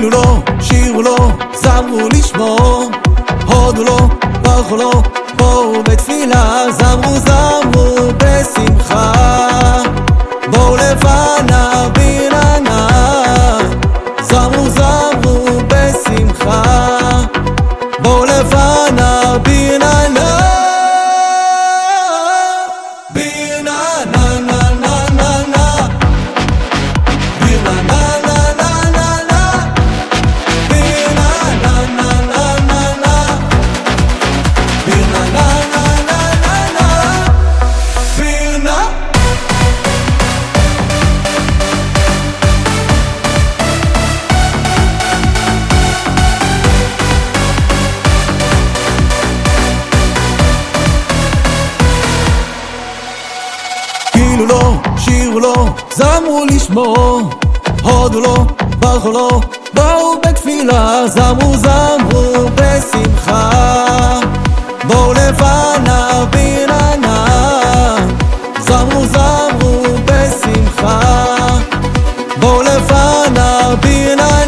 היללו לו, שירו לו, זמרו לשמו, הודו לו, ברכו לו, בואו בתפילה, זמרו זמרו. הילו לו, לא שירו לו, לא זמרו לשמו. הודו לא, לו, ברכו לו, באו בתפילה, זמרו זמרו בשמחה. בואו לפניו ברענה, זמרו זמרו בשמחה. בואו לפניו ברענה